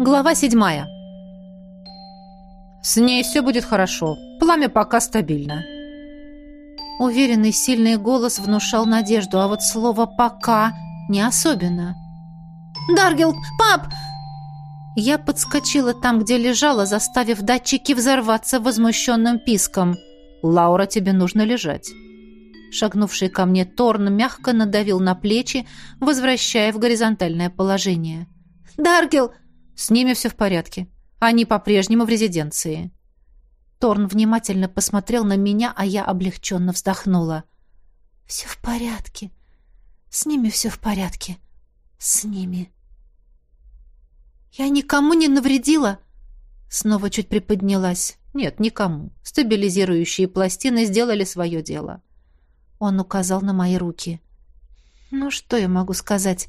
Глава седьмая. С ней все будет хорошо. Пламя пока стабильно. Уверенный, сильный голос внушал надежду, а вот слово «пока» не особенно. «Даргел, пап!» Я подскочила там, где лежала, заставив датчики взорваться возмущенным писком. «Лаура, тебе нужно лежать». Шагнувший ко мне Торн мягко надавил на плечи, возвращая в горизонтальное положение. «Даргел!» С ними все в порядке. Они по-прежнему в резиденции. Торн внимательно посмотрел на меня, а я облегченно вздохнула. «Все в порядке. С ними все в порядке. С ними». «Я никому не навредила?» Снова чуть приподнялась. «Нет, никому. Стабилизирующие пластины сделали свое дело». Он указал на мои руки. «Ну, что я могу сказать?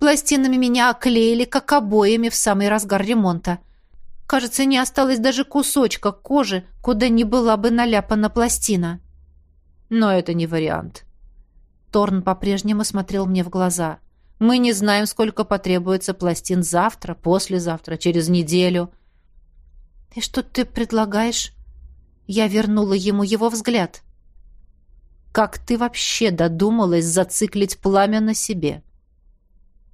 Пластинами меня оклеили, как обоями в самый разгар ремонта. Кажется, не осталось даже кусочка кожи, куда не была бы наляпана пластина. Но это не вариант. Торн по-прежнему смотрел мне в глаза. Мы не знаем, сколько потребуется пластин завтра, послезавтра, через неделю. И что ты предлагаешь? Я вернула ему его взгляд. Как ты вообще додумалась зациклить пламя на себе?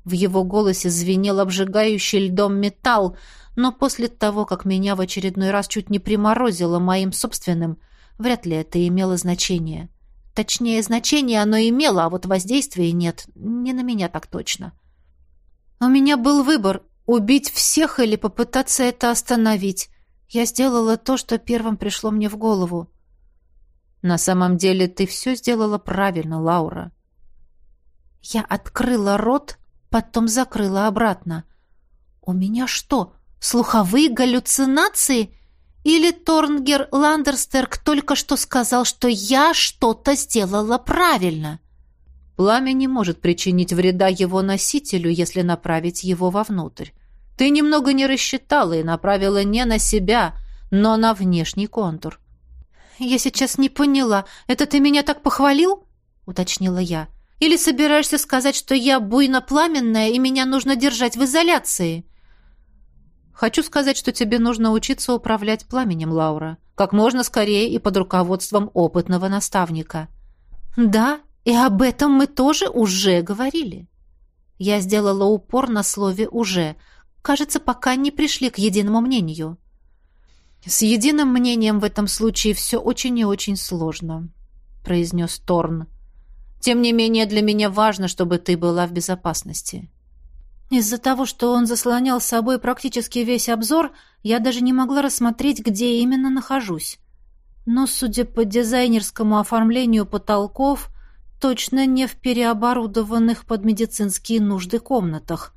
В его голосе звенел обжигающий льдом металл, но после того, как меня в очередной раз чуть не приморозило моим собственным, вряд ли это имело значение. Точнее, значение оно имело, а вот воздействия нет. Не на меня так точно. У меня был выбор — убить всех или попытаться это остановить. Я сделала то, что первым пришло мне в голову. На самом деле ты все сделала правильно, Лаура. Я открыла рот, потом закрыла обратно. «У меня что, слуховые галлюцинации?» Или Торнгер Ландерстерк только что сказал, что я что-то сделала правильно? Пламя не может причинить вреда его носителю, если направить его вовнутрь. Ты немного не рассчитала и направила не на себя, но на внешний контур. «Я сейчас не поняла. Это ты меня так похвалил?» — уточнила я. Или собираешься сказать, что я буйно-пламенная, и меня нужно держать в изоляции?» «Хочу сказать, что тебе нужно учиться управлять пламенем, Лаура. Как можно скорее и под руководством опытного наставника». «Да, и об этом мы тоже уже говорили». Я сделала упор на слове «уже». Кажется, пока не пришли к единому мнению. «С единым мнением в этом случае все очень и очень сложно», — произнес Торн. Тем не менее, для меня важно, чтобы ты была в безопасности. Из-за того, что он заслонял с собой практически весь обзор, я даже не могла рассмотреть, где именно нахожусь. Но, судя по дизайнерскому оформлению потолков, точно не в переоборудованных под медицинские нужды комнатах.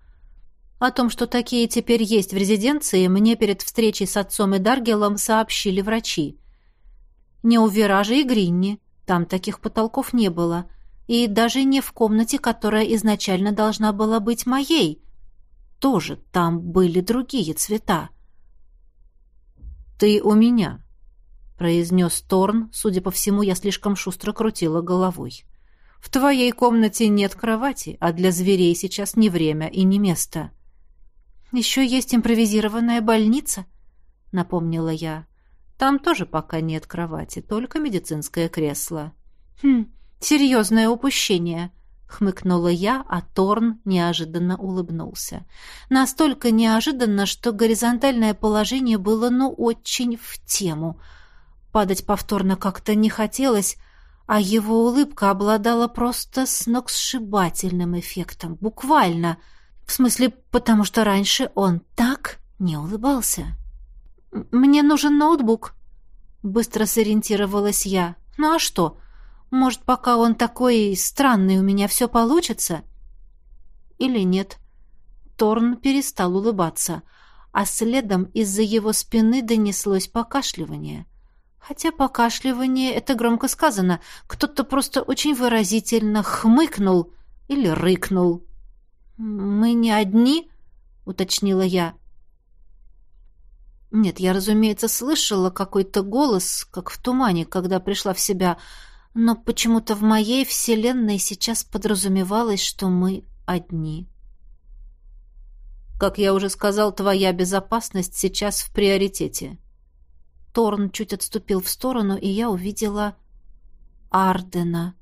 О том, что такие теперь есть в резиденции, мне перед встречей с отцом и Даргелом сообщили врачи. Не у Виража и Гринни, там таких потолков не было — и даже не в комнате, которая изначально должна была быть моей. Тоже там были другие цвета. «Ты у меня», — произнес Торн. Судя по всему, я слишком шустро крутила головой. «В твоей комнате нет кровати, а для зверей сейчас не время и не место». «Еще есть импровизированная больница», — напомнила я. «Там тоже пока нет кровати, только медицинское кресло». «Хм, Серьезное упущение, хмыкнула я, а Торн неожиданно улыбнулся. Настолько неожиданно, что горизонтальное положение было ну очень в тему. Падать повторно как-то не хотелось, а его улыбка обладала просто сногсшибательным эффектом, буквально. В смысле, потому что раньше он так не улыбался. «Мне нужен ноутбук», — быстро сориентировалась я. «Ну а что?» Может, пока он такой странный, у меня все получится? Или нет? Торн перестал улыбаться, а следом из-за его спины донеслось покашливание. Хотя покашливание — это громко сказано. Кто-то просто очень выразительно хмыкнул или рыкнул. «Мы не одни?» — уточнила я. Нет, я, разумеется, слышала какой-то голос, как в тумане, когда пришла в себя — но почему-то в моей вселенной сейчас подразумевалось, что мы одни. Как я уже сказал, твоя безопасность сейчас в приоритете. Торн чуть отступил в сторону, и я увидела Ардена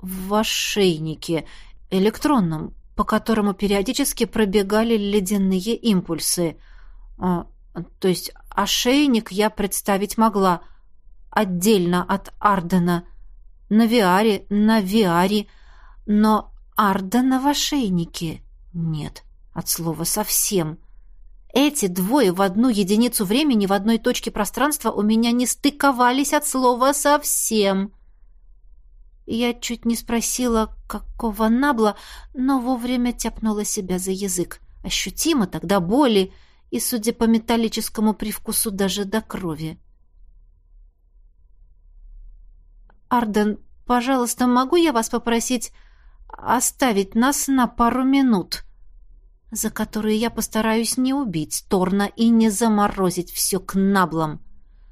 в ошейнике, электронном, по которому периодически пробегали ледяные импульсы. А, то есть ошейник я представить могла отдельно от Ардена, на Виаре, на Виаре, но Ардена в ошейнике нет, от слова совсем. Эти двое в одну единицу времени в одной точке пространства у меня не стыковались от слова совсем. Я чуть не спросила, какого набла, но вовремя тяпнула себя за язык. Ощутимо тогда боли и, судя по металлическому привкусу, даже до крови. «Арден, пожалуйста, могу я вас попросить оставить нас на пару минут?» за которые я постараюсь не убить Торна и не заморозить все к наблам.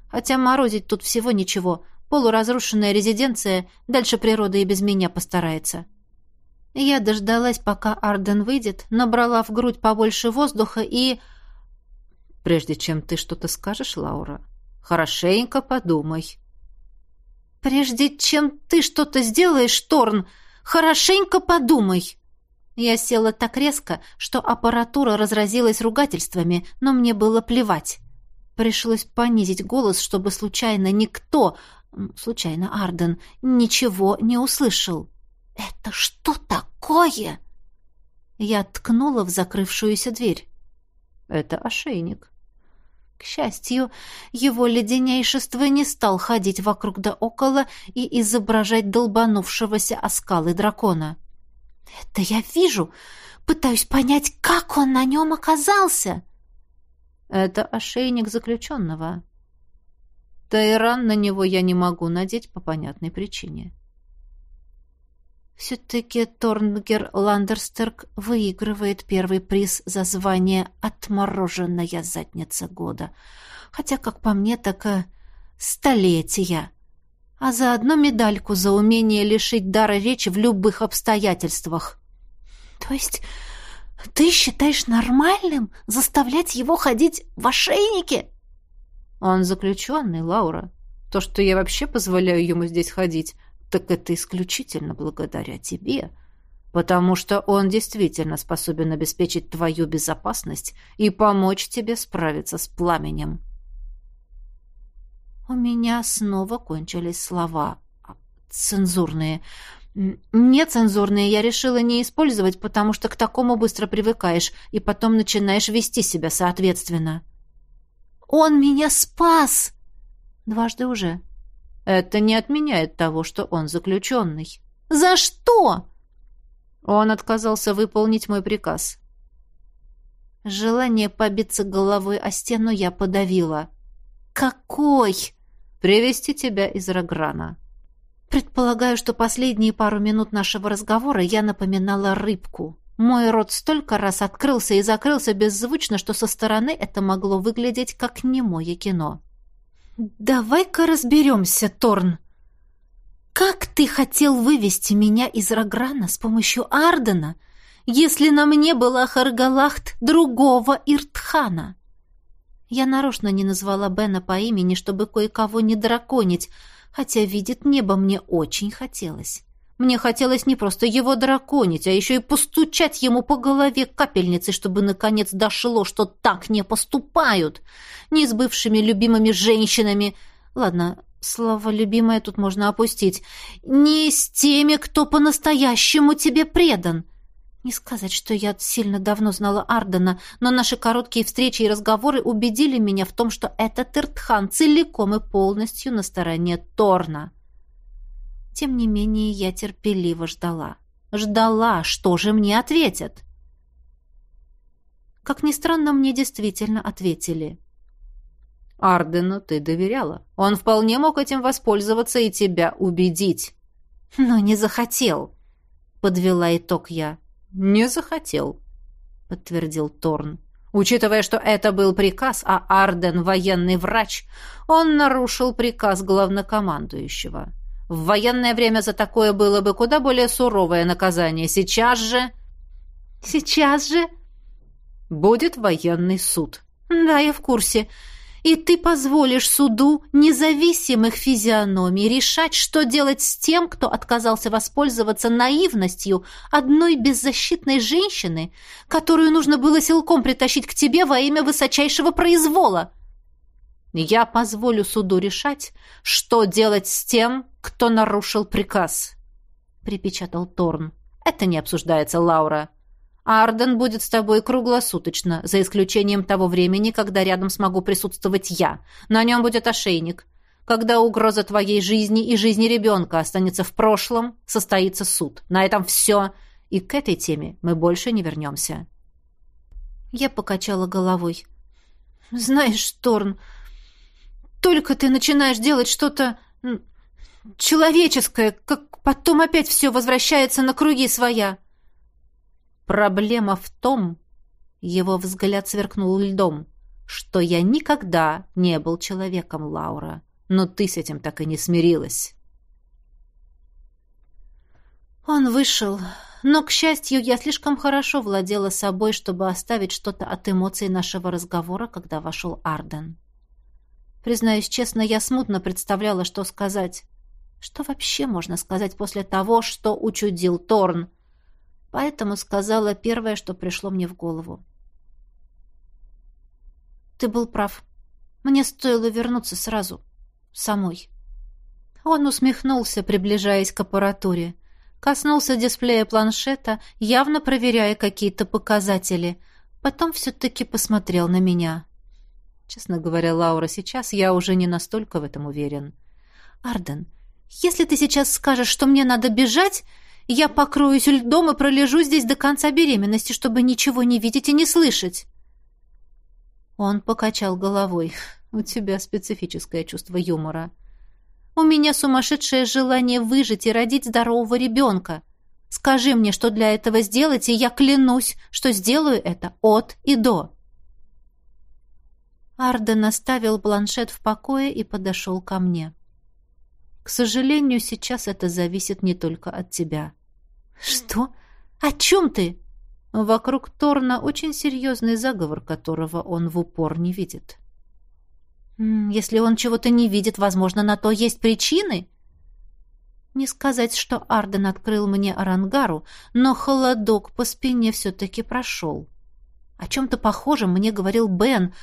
Хотя морозить тут всего ничего — Полуразрушенная резиденция, дальше природа и без меня постарается. Я дождалась, пока Арден выйдет, набрала в грудь побольше воздуха и... Прежде чем ты что-то скажешь, Лаура, хорошенько подумай. Прежде чем ты что-то сделаешь, Торн, хорошенько подумай. Я села так резко, что аппаратура разразилась ругательствами, но мне было плевать. Пришлось понизить голос, чтобы случайно никто, случайно Арден, ничего не услышал. «Это что такое?» Я ткнула в закрывшуюся дверь. «Это ошейник». К счастью, его леденейшество не стал ходить вокруг да около и изображать долбанувшегося о скалы дракона. «Это я вижу! Пытаюсь понять, как он на нем оказался!» «Это ошейник заключенного», Тайран на него я не могу надеть по понятной причине. Все-таки Торнгер Ландерстерк выигрывает первый приз за звание «Отмороженная задница года». Хотя, как по мне, так и столетия. А заодно медальку за умение лишить дара речи в любых обстоятельствах. То есть ты считаешь нормальным заставлять его ходить в ошейнике? Он заключенный, Лаура. То, что я вообще позволяю ему здесь ходить, так это исключительно благодаря тебе, потому что он действительно способен обеспечить твою безопасность и помочь тебе справиться с пламенем. У меня снова кончились слова. Цензурные. Нецензурные я решила не использовать, потому что к такому быстро привыкаешь и потом начинаешь вести себя соответственно. — он меня спас!» «Дважды уже». «Это не отменяет того, что он заключенный». «За что?» Он отказался выполнить мой приказ. Желание побиться головой о стену я подавила. «Какой?» «Привести тебя из Рограна». Предполагаю, что последние пару минут нашего разговора я напоминала рыбку. Мой рот столько раз открылся и закрылся беззвучно, что со стороны это могло выглядеть как немое кино. «Давай-ка разберемся, Торн. Как ты хотел вывести меня из Рограна с помощью Ардена, если на мне была Харгалахт другого Иртхана?» Я нарочно не назвала Бена по имени, чтобы кое-кого не драконить, хотя видеть небо мне очень хотелось. Мне хотелось не просто его драконить, а еще и постучать ему по голове капельницей, чтобы наконец дошло, что так не поступают. Не с бывшими любимыми женщинами. Ладно, слово «любимая» тут можно опустить. Не с теми, кто по-настоящему тебе предан. Не сказать, что я сильно давно знала Ардена, но наши короткие встречи и разговоры убедили меня в том, что этот Иртхан целиком и полностью на стороне Торна. Тем не менее, я терпеливо ждала. Ждала, что же мне ответят. Как ни странно, мне действительно ответили. «Ардену ты доверяла. Он вполне мог этим воспользоваться и тебя убедить». «Но не захотел», — подвела итог я. «Не захотел», — подтвердил Торн. Учитывая, что это был приказ, а Арден — военный врач, он нарушил приказ главнокомандующего. В военное время за такое было бы куда более суровое наказание. Сейчас же... Сейчас же... Будет военный суд. Да, я в курсе. И ты позволишь суду независимых физиономий решать, что делать с тем, кто отказался воспользоваться наивностью одной беззащитной женщины, которую нужно было силком притащить к тебе во имя высочайшего произвола. Я позволю суду решать, что делать с тем, кто нарушил приказ, припечатал Торн. Это не обсуждается, Лаура. Арден будет с тобой круглосуточно, за исключением того времени, когда рядом смогу присутствовать я. На нем будет ошейник. Когда угроза твоей жизни и жизни ребенка останется в прошлом, состоится суд. На этом все. И к этой теме мы больше не вернемся. Я покачала головой. Знаешь, Торн, только ты начинаешь делать что-то человеческое, как потом опять все возвращается на круги своя. Проблема в том, его взгляд сверкнул льдом, что я никогда не был человеком, Лаура. Но ты с этим так и не смирилась. Он вышел, но, к счастью, я слишком хорошо владела собой, чтобы оставить что-то от эмоций нашего разговора, когда вошел Арден. Признаюсь честно, я смутно представляла, что сказать. Что вообще можно сказать после того, что учудил Торн? поэтому сказала первое, что пришло мне в голову. «Ты был прав. Мне стоило вернуться сразу. Самой». Он усмехнулся, приближаясь к аппаратуре. Коснулся дисплея планшета, явно проверяя какие-то показатели. Потом все-таки посмотрел на меня. Честно говоря, Лаура, сейчас я уже не настолько в этом уверен. «Арден, если ты сейчас скажешь, что мне надо бежать, я покроюсь льдом и пролежу здесь до конца беременности, чтобы ничего не видеть и не слышать. Он покачал головой. У тебя специфическое чувство юмора. У меня сумасшедшее желание выжить и родить здорового ребенка. Скажи мне, что для этого сделать, и я клянусь, что сделаю это от и до. Арден оставил планшет в покое и подошел ко мне. К сожалению, сейчас это зависит не только от тебя. Что? О чем ты? Вокруг Торна очень серьезный заговор, которого он в упор не видит. Если он чего-то не видит, возможно, на то есть причины. Не сказать, что Арден открыл мне Арангару, но холодок по спине все-таки прошел. О чем-то похожем мне говорил Бен,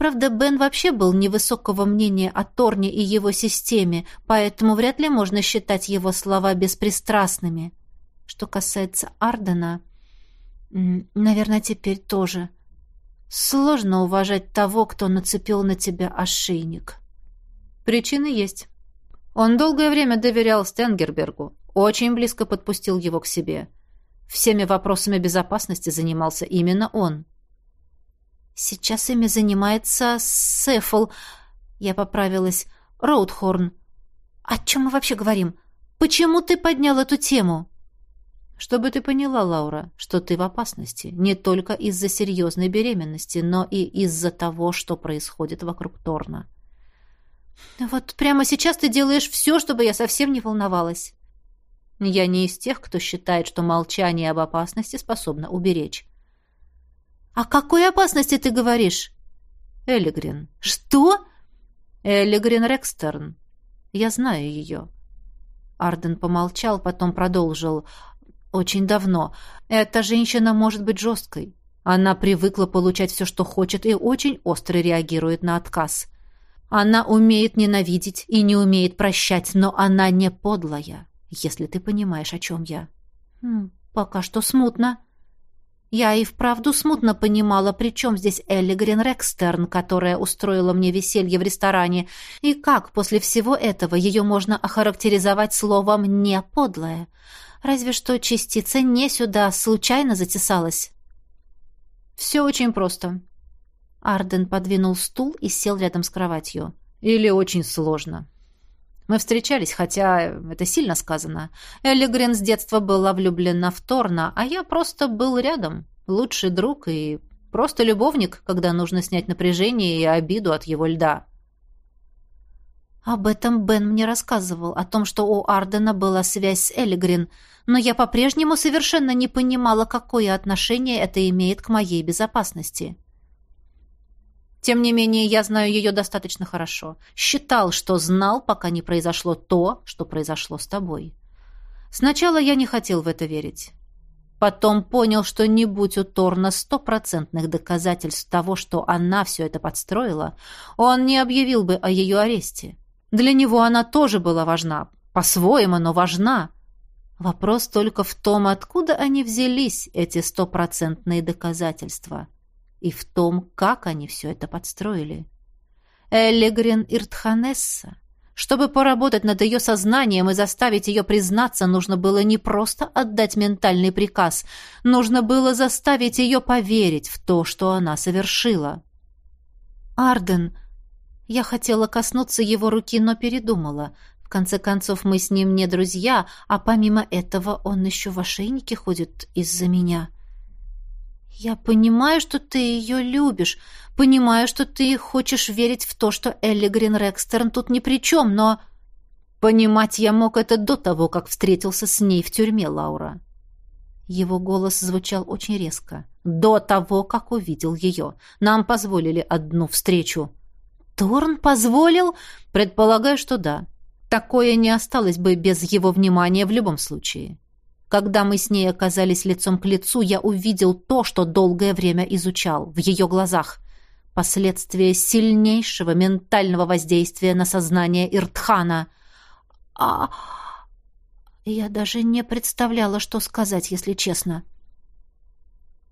Правда, Бен вообще был невысокого мнения о Торне и его системе, поэтому вряд ли можно считать его слова беспристрастными. Что касается Ардена, наверное, теперь тоже. Сложно уважать того, кто нацепил на тебя ошейник. Причины есть. Он долгое время доверял Стенгербергу, очень близко подпустил его к себе. Всеми вопросами безопасности занимался именно он. Сейчас ими занимается Сефл. Я поправилась. Роудхорн. О чем мы вообще говорим? Почему ты поднял эту тему? Чтобы ты поняла, Лаура, что ты в опасности не только из-за серьезной беременности, но и из-за того, что происходит вокруг Торна. Вот прямо сейчас ты делаешь все, чтобы я совсем не волновалась. Я не из тех, кто считает, что молчание об опасности способно уберечь. «О какой опасности ты говоришь?» «Элигрин». «Что?» «Элигрин Рекстерн. Я знаю ее». Арден помолчал, потом продолжил. «Очень давно. Эта женщина может быть жесткой. Она привыкла получать все, что хочет, и очень остро реагирует на отказ. Она умеет ненавидеть и не умеет прощать, но она не подлая, если ты понимаешь, о чем я». «Хм, «Пока что смутно». Я и вправду смутно понимала, при чем здесь Элли Грин Рекстерн, которая устроила мне веселье в ресторане, и как после всего этого ее можно охарактеризовать словом «не подлая». Разве что частица «не» сюда случайно затесалась. «Все очень просто». Арден подвинул стул и сел рядом с кроватью. «Или очень сложно. Мы встречались, хотя это сильно сказано. Элли Грин с детства была влюблена в Торна, а я просто был рядом, лучший друг и просто любовник, когда нужно снять напряжение и обиду от его льда. Об этом Бен мне рассказывал, о том, что у Ардена была связь с Элигрин, но я по-прежнему совершенно не понимала, какое отношение это имеет к моей безопасности. Тем не менее, я знаю ее достаточно хорошо. Считал, что знал, пока не произошло то, что произошло с тобой. Сначала я не хотел в это верить. Потом понял, что не будь у Торна стопроцентных доказательств того, что она все это подстроила, он не объявил бы о ее аресте. Для него она тоже была важна. По-своему, но важна. Вопрос только в том, откуда они взялись, эти стопроцентные доказательства. И в том, как они все это подстроили. Эллигрин Иртханесса. Чтобы поработать над ее сознанием и заставить ее признаться, нужно было не просто отдать ментальный приказ, нужно было заставить ее поверить в то, что она совершила. «Арден», я хотела коснуться его руки, но передумала. В конце концов, мы с ним не друзья, а помимо этого он еще в ошейнике ходит из-за меня. Я понимаю, что ты ее любишь, понимаю, что ты хочешь верить в то, что Элли Грин Рекстерн тут ни при чем, но... Понимать я мог это до того, как встретился с ней в тюрьме, Лаура. Его голос звучал очень резко. До того, как увидел ее. Нам позволили одну встречу. Торн позволил? Предполагаю, что да. Такое не осталось бы без его внимания в любом случае. Когда мы с ней оказались лицом к лицу, я увидел то, что долгое время изучал, в ее глазах. Последствия сильнейшего ментального воздействия на сознание Иртхана. А... Я даже не представляла, что сказать, если честно. —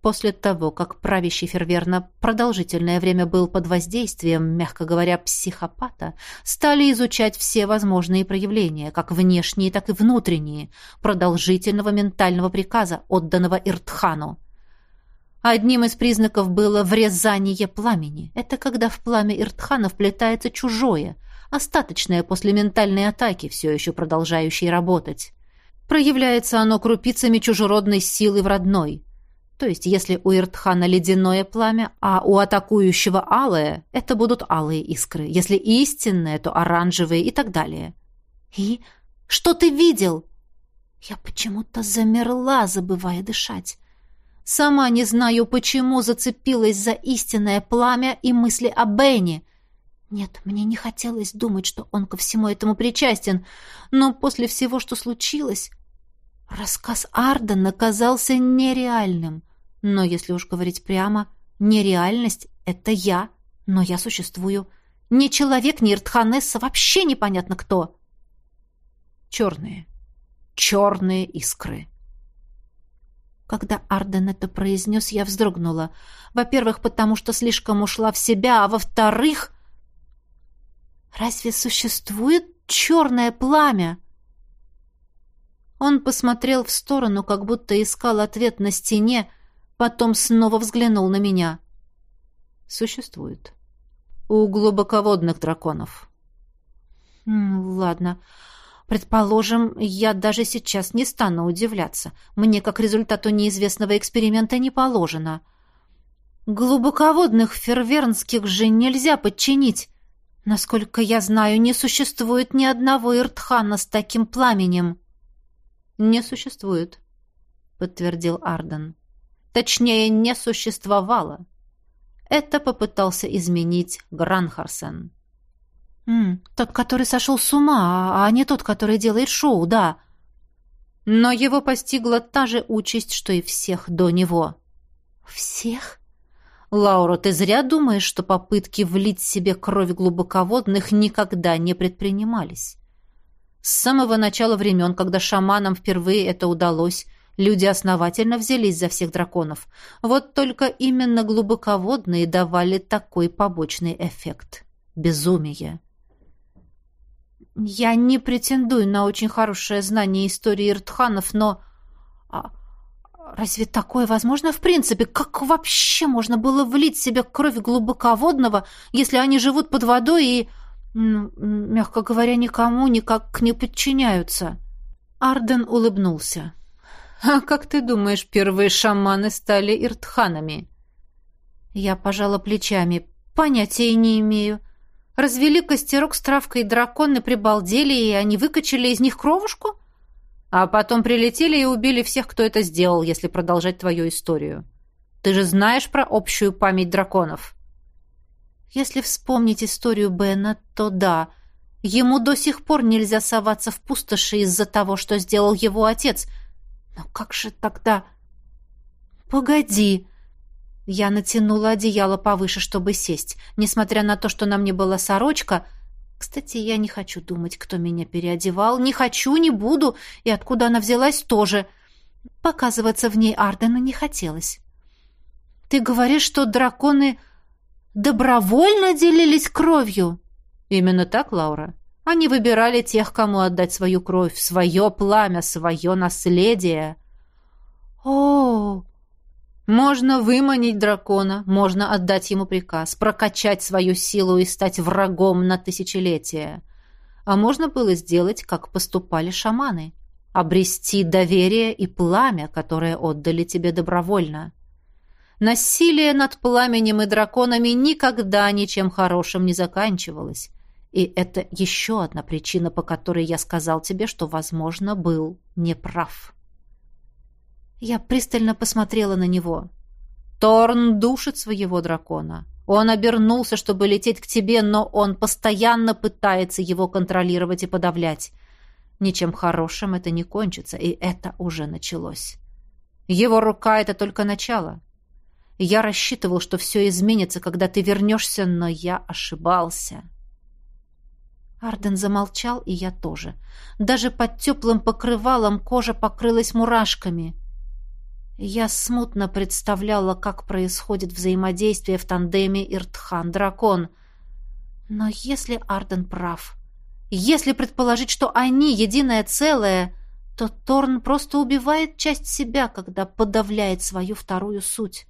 После того, как правящий Ферверна продолжительное время был под воздействием, мягко говоря, психопата, стали изучать все возможные проявления, как внешние, так и внутренние, продолжительного ментального приказа, отданного Иртхану. Одним из признаков было врезание пламени. Это когда в пламя Иртхана вплетается чужое, остаточное после ментальной атаки, все еще продолжающее работать. Проявляется оно крупицами чужеродной силы в родной – то есть, если у Иртхана ледяное пламя, а у атакующего алое, это будут алые искры. Если истинное, то оранжевые и так далее. И что ты видел? Я почему-то замерла, забывая дышать. Сама не знаю, почему зацепилась за истинное пламя и мысли о Бене. Нет, мне не хотелось думать, что он ко всему этому причастен, но после всего, что случилось, рассказ Ардена казался нереальным. Но если уж говорить прямо, нереальность — это я, но я существую. Ни человек, ни Иртханесса, вообще непонятно кто. Черные. Черные искры. Когда Арден это произнес, я вздрогнула. Во-первых, потому что слишком ушла в себя, а во-вторых... Разве существует черное пламя? Он посмотрел в сторону, как будто искал ответ на стене, Потом снова взглянул на меня. Существует. У глубоководных драконов. Ладно. Предположим, я даже сейчас не стану удивляться. Мне, как результату неизвестного эксперимента, не положено. Глубоководных фервернских же нельзя подчинить. Насколько я знаю, не существует ни одного Иртхана с таким пламенем. Не существует, подтвердил Арден. Точнее, не существовало. Это попытался изменить Гранхарсен. «М, «Тот, который сошел с ума, а не тот, который делает шоу, да». Но его постигла та же участь, что и всех до него. «Всех?» «Лаура, ты зря думаешь, что попытки влить себе кровь глубоководных никогда не предпринимались. С самого начала времен, когда шаманам впервые это удалось, Люди основательно взялись за всех драконов. Вот только именно глубоководные давали такой побочный эффект. Безумие. Я не претендую на очень хорошее знание истории Иртханов, но... А, разве такое возможно в принципе? Как вообще можно было влить в себя кровь глубоководного, если они живут под водой и, мягко говоря, никому никак не подчиняются? Арден улыбнулся. А как ты думаешь, первые шаманы стали иртханами? Я пожала плечами. Понятия не имею. Развели костерок с травкой драконы прибалдели, и они выкачали из них кровушку? А потом прилетели и убили всех, кто это сделал, если продолжать твою историю. Ты же знаешь про общую память драконов?» Если вспомнить историю Бена, то да, ему до сих пор нельзя соваться в пустоши из-за того, что сделал его отец. Но как же тогда... «Погоди!» Я натянула одеяло повыше, чтобы сесть. Несмотря на то, что на мне была сорочка... Кстати, я не хочу думать, кто меня переодевал. Не хочу, не буду. И откуда она взялась, тоже. Показываться в ней Ардена не хотелось. «Ты говоришь, что драконы добровольно делились кровью?» «Именно так, Лаура. Они выбирали тех, кому отдать свою кровь, свое пламя, свое наследие». «О, можно выманить дракона, можно отдать ему приказ, прокачать свою силу и стать врагом на тысячелетия. А можно было сделать, как поступали шаманы. Обрести доверие и пламя, которое отдали тебе добровольно. Насилие над пламенем и драконами никогда ничем хорошим не заканчивалось. И это еще одна причина, по которой я сказал тебе, что, возможно, был неправ. Я пристально посмотрела на него. Торн душит своего дракона. Он обернулся, чтобы лететь к тебе, но он постоянно пытается его контролировать и подавлять. Ничем хорошим это не кончится, и это уже началось. Его рука — это только начало. Я рассчитывал, что все изменится, когда ты вернешься, но я ошибался. Арден замолчал, и я тоже. Даже под теплым покрывалом кожа покрылась мурашками — я смутно представляла, как происходит взаимодействие в тандеме Иртхан-дракон. Но если Арден прав, если предположить, что они единое целое, то Торн просто убивает часть себя, когда подавляет свою вторую суть.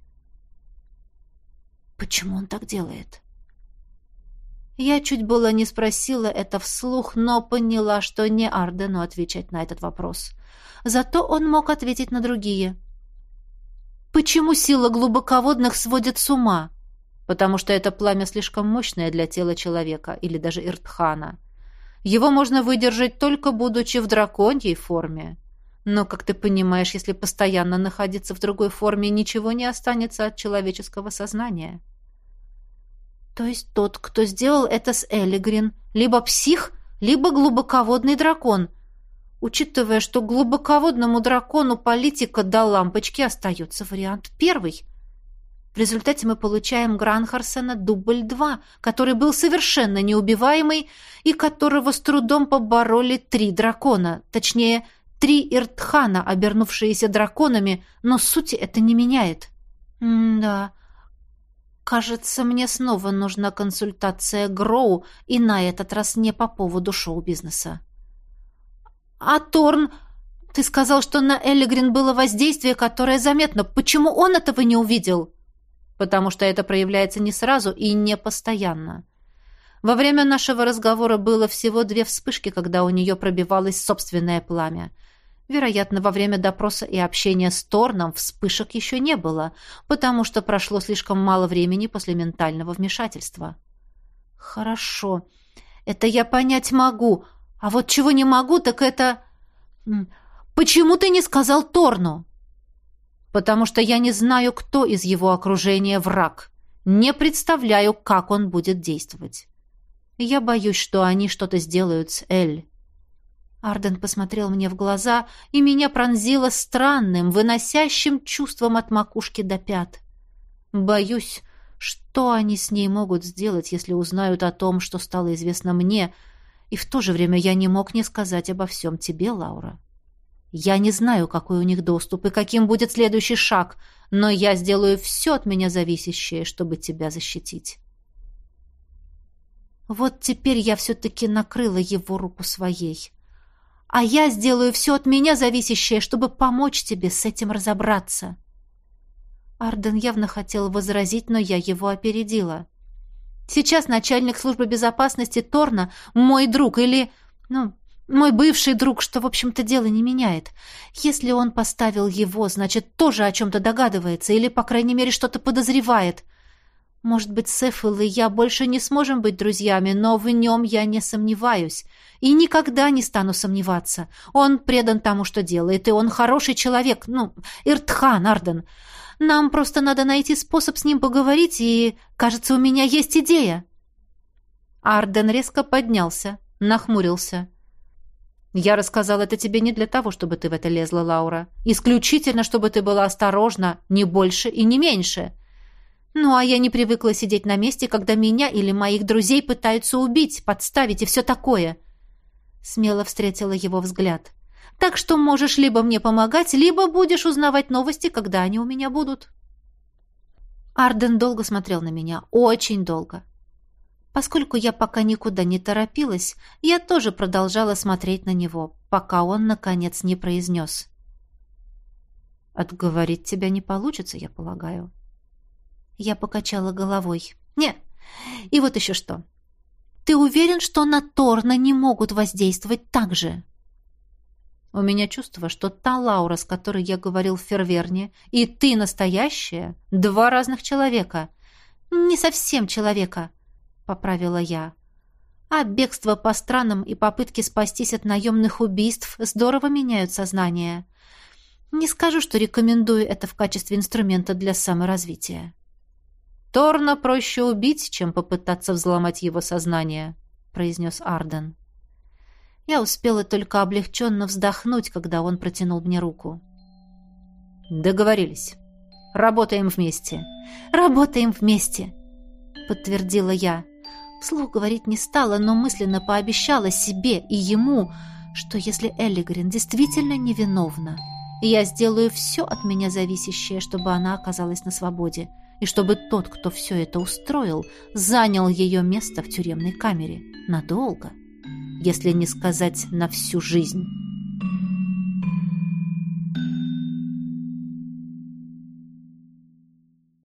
Почему он так делает? Я чуть было не спросила это вслух, но поняла, что не Ардену отвечать на этот вопрос. Зато он мог ответить на другие — Почему сила глубоководных сводит с ума? Потому что это пламя слишком мощное для тела человека или даже Иртхана. Его можно выдержать только будучи в драконьей форме. Но, как ты понимаешь, если постоянно находиться в другой форме, ничего не останется от человеческого сознания. То есть тот, кто сделал это с Элигрин, либо псих, либо глубоководный дракон — Учитывая, что глубоководному дракону политика до лампочки остается вариант первый. В результате мы получаем Гранхарсена дубль 2, который был совершенно неубиваемый и которого с трудом побороли три дракона, точнее, три Иртхана, обернувшиеся драконами, но сути это не меняет. М-да. Кажется, мне снова нужна консультация Гроу, и на этот раз не по поводу шоу-бизнеса. «А Торн? Ты сказал, что на Эллигрин было воздействие, которое заметно. Почему он этого не увидел?» «Потому что это проявляется не сразу и не постоянно. Во время нашего разговора было всего две вспышки, когда у нее пробивалось собственное пламя. Вероятно, во время допроса и общения с Торном вспышек еще не было, потому что прошло слишком мало времени после ментального вмешательства». «Хорошо. Это я понять могу. А вот чего не могу, так это... Почему ты не сказал Торну? Потому что я не знаю, кто из его окружения враг. Не представляю, как он будет действовать. Я боюсь, что они что-то сделают с Эль. Арден посмотрел мне в глаза, и меня пронзило странным, выносящим чувством от макушки до пят. Боюсь, что они с ней могут сделать, если узнают о том, что стало известно мне, — и в то же время я не мог не сказать обо всем тебе, Лаура. Я не знаю, какой у них доступ и каким будет следующий шаг, но я сделаю все от меня зависящее, чтобы тебя защитить. Вот теперь я все-таки накрыла его руку своей. А я сделаю все от меня зависящее, чтобы помочь тебе с этим разобраться. Арден явно хотел возразить, но я его опередила. — Сейчас начальник службы безопасности Торна мой друг или, ну, мой бывший друг, что, в общем-то, дело не меняет. Если он поставил его, значит, тоже о чем-то догадывается или, по крайней мере, что-то подозревает. Может быть, Сефил и я больше не сможем быть друзьями, но в нем я не сомневаюсь. И никогда не стану сомневаться. Он предан тому, что делает, и он хороший человек. Ну, Иртхан, Арден. Нам просто надо найти способ с ним поговорить, и, кажется, у меня есть идея». Арден резко поднялся, нахмурился. «Я рассказал это тебе не для того, чтобы ты в это лезла, Лаура. Исключительно, чтобы ты была осторожна, не больше и не меньше. Ну, а я не привыкла сидеть на месте, когда меня или моих друзей пытаются убить, подставить и все такое». Смело встретила его взгляд. «Так что можешь либо мне помогать, либо будешь узнавать новости, когда они у меня будут». Арден долго смотрел на меня, очень долго. Поскольку я пока никуда не торопилась, я тоже продолжала смотреть на него, пока он, наконец, не произнес. «Отговорить тебя не получится, я полагаю». Я покачала головой. «Не, и вот еще что. Ты уверен, что на Торна не могут воздействовать так же?» У меня чувство, что та Лаура, с которой я говорил в Ферверне, и ты настоящая, два разных человека. Не совсем человека, поправила я. А бегство по странам и попытки спастись от наемных убийств здорово меняют сознание. Не скажу, что рекомендую это в качестве инструмента для саморазвития. Торна проще убить, чем попытаться взломать его сознание, произнес Арден. Я успела только облегченно вздохнуть, когда он протянул мне руку. Договорились. Работаем вместе. Работаем вместе, подтвердила я. Вслух говорить не стала, но мысленно пообещала себе и ему, что если Эллигрин действительно невиновна, я сделаю все от меня зависящее, чтобы она оказалась на свободе, и чтобы тот, кто все это устроил, занял ее место в тюремной камере. Надолго, если не сказать на всю жизнь.